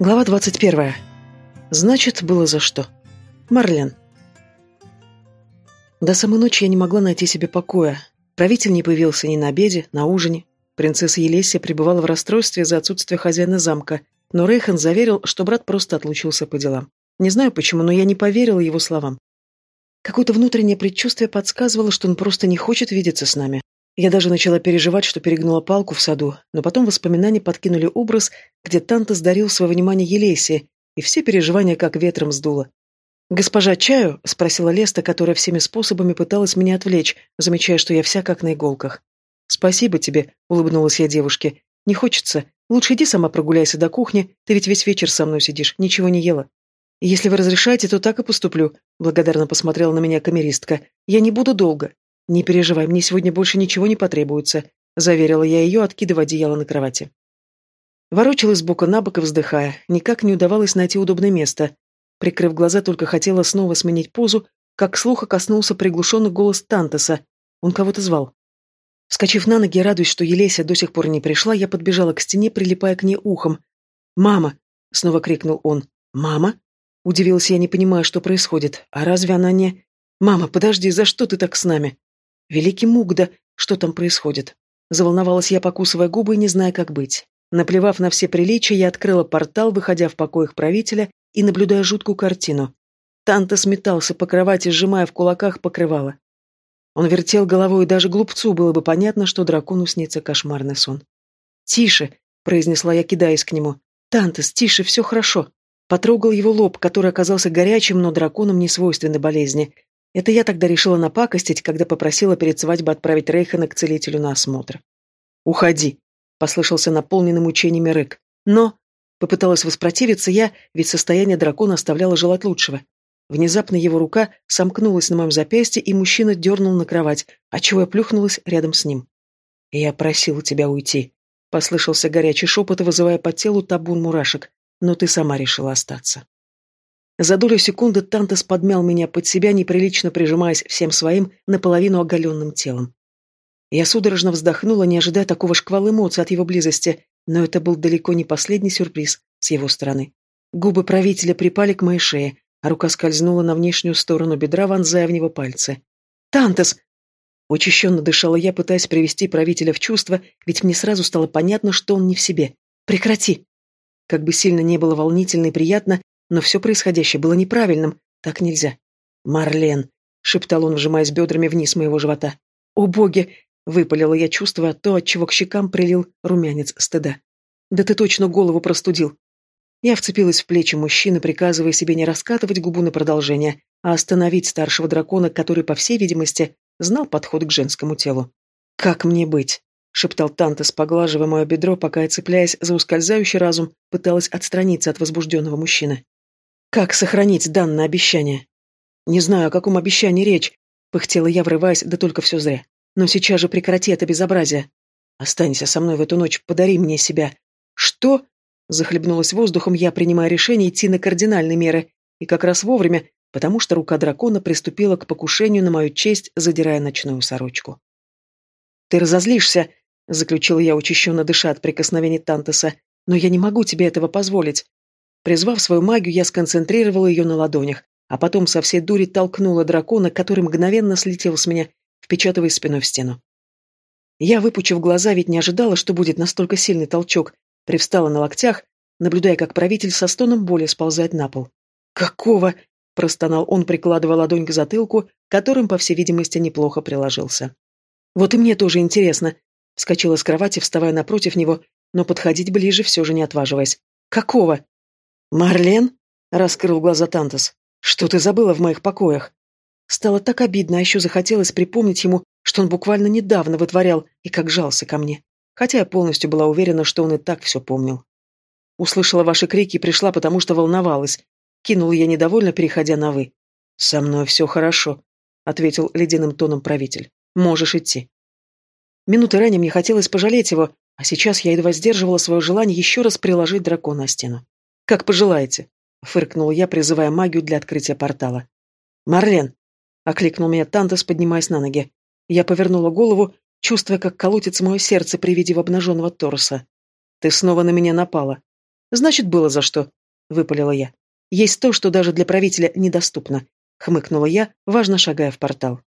Глава 21. Значит, было за что. Марлен. До самой ночи я не могла найти себе покоя. Правитель не появился ни на обеде, на ужине. Принцесса Елесия пребывала в расстройстве за отсутствие хозяина замка, но Рейхан заверил, что брат просто отлучился по делам. Не знаю почему, но я не поверила его словам. Какое-то внутреннее предчувствие подсказывало, что он просто не хочет видеться с нами. Я даже начала переживать, что перегнула палку в саду, но потом воспоминания подкинули образ, где Танта сдарил свое внимание Елесе, и все переживания как ветром сдуло. «Госпожа чаю?» — спросила Леста, которая всеми способами пыталась меня отвлечь, замечая, что я вся как на иголках. «Спасибо тебе», — улыбнулась я девушке. «Не хочется. Лучше иди сама прогуляйся до кухни, ты ведь весь вечер со мной сидишь, ничего не ела». «Если вы разрешаете, то так и поступлю», — благодарно посмотрела на меня камеристка. «Я не буду долго. «Не переживай, мне сегодня больше ничего не потребуется», — заверила я ее, откидывая одеяло на кровати. Ворочалась бока на бок и вздыхая, никак не удавалось найти удобное место. Прикрыв глаза, только хотела снова сменить позу, как слуха коснулся приглушенный голос Тантеса. Он кого-то звал. Вскочив на ноги, радуясь, что Елеся до сих пор не пришла, я подбежала к стене, прилипая к ней ухом. «Мама!» — снова крикнул он. «Мама?» Удивилась я, не понимая, что происходит. «А разве она не...» «Мама, подожди, за что ты так с нами?» Великий Мугда, что там происходит? Заволновалась я, покусывая губы, не зная, как быть. Наплевав на все приличия, я открыла портал, выходя в покоях правителя и наблюдая жуткую картину. Танта сметался по кровати, сжимая в кулаках покрывало. Он вертел головой, и даже глупцу было бы понятно, что дракону снится кошмарный сон. «Тише!» — произнесла я, кидаясь к нему. «Тантес, тише, все хорошо!» Потрогал его лоб, который оказался горячим, но драконам не свойственны болезни. Это я тогда решила напакостить, когда попросила перед свадьбой отправить Рейхана к целителю на осмотр. «Уходи!» — послышался наполненный мучениями рык. «Но...» — попыталась воспротивиться я, ведь состояние дракона оставляло желать лучшего. Внезапно его рука сомкнулась на моем запястье, и мужчина дернул на кровать, отчего я плюхнулась рядом с ним. «Я просил тебя уйти», — послышался горячий шепот, вызывая по телу табун мурашек, «но ты сама решила остаться». За долю секунды Тантес подмял меня под себя, неприлично прижимаясь всем своим наполовину оголенным телом. Я судорожно вздохнула, не ожидая такого шквала эмоций от его близости, но это был далеко не последний сюрприз с его стороны. Губы правителя припали к моей шее, а рука скользнула на внешнюю сторону бедра, вонзая в него пальцы. «Тантес!» Учащенно дышала я, пытаясь привести правителя в чувство, ведь мне сразу стало понятно, что он не в себе. «Прекрати!» Как бы сильно не было волнительно и приятно, но все происходящее было неправильным. Так нельзя. «Марлен!» — шептал он, вжимаясь бедрами вниз моего живота. «О боги!» — выпалила я, чувствуя то, от чего к щекам прилил румянец стыда. «Да ты точно голову простудил!» Я вцепилась в плечи мужчины, приказывая себе не раскатывать губу на продолжение, а остановить старшего дракона, который, по всей видимости, знал подход к женскому телу. «Как мне быть?» — шептал Тантес, поглаживая мое бедро, пока я, цепляясь за ускользающий разум, пыталась отстраниться от возбужденного мужчины. Как сохранить данное обещание? Не знаю, о каком обещании речь, пыхтела я, врываясь, да только все зря. Но сейчас же прекрати это безобразие. Останься со мной в эту ночь, подари мне себя. Что? Захлебнулась воздухом я, принимая решение идти на кардинальные меры. И как раз вовремя, потому что рука дракона приступила к покушению на мою честь, задирая ночную сорочку. «Ты разозлишься», — заключила я, учащенно дыша от прикосновений Тантеса, «но я не могу тебе этого позволить. Призвав свою магию, я сконцентрировала ее на ладонях, а потом со всей дури толкнула дракона, который мгновенно слетел с меня, впечатывая спиной в стену. Я, выпучив глаза, ведь не ожидала, что будет настолько сильный толчок, привстала на локтях, наблюдая, как правитель со стоном боли сползает на пол. «Какого?» – простонал он, прикладывая ладонь к затылку, которым, по всей видимости, неплохо приложился. «Вот и мне тоже интересно», – вскочила с кровати, вставая напротив него, но подходить ближе все же не отваживаясь. «Какого?» «Марлен?» — раскрыл глаза Тантос. «Что ты забыла в моих покоях?» Стало так обидно, а еще захотелось припомнить ему, что он буквально недавно вытворял и как жался ко мне. Хотя я полностью была уверена, что он и так все помнил. Услышала ваши крики и пришла, потому что волновалась. Кинула я недовольно, переходя на «вы». «Со мной все хорошо», — ответил ледяным тоном правитель. «Можешь идти». Минуты ранее мне хотелось пожалеть его, а сейчас я едва сдерживала свое желание еще раз приложить дракона о стену. «Как пожелаете», — фыркнул я, призывая магию для открытия портала. «Марлен!» — окликнул меня Тантас, поднимаясь на ноги. Я повернула голову, чувствуя, как колотится мое сердце при виде обнаженного торса. «Ты снова на меня напала». Значит, было за что, выпалила я. Есть то, что даже для правителя недоступно, хмыкнула я, важно шагая в портал.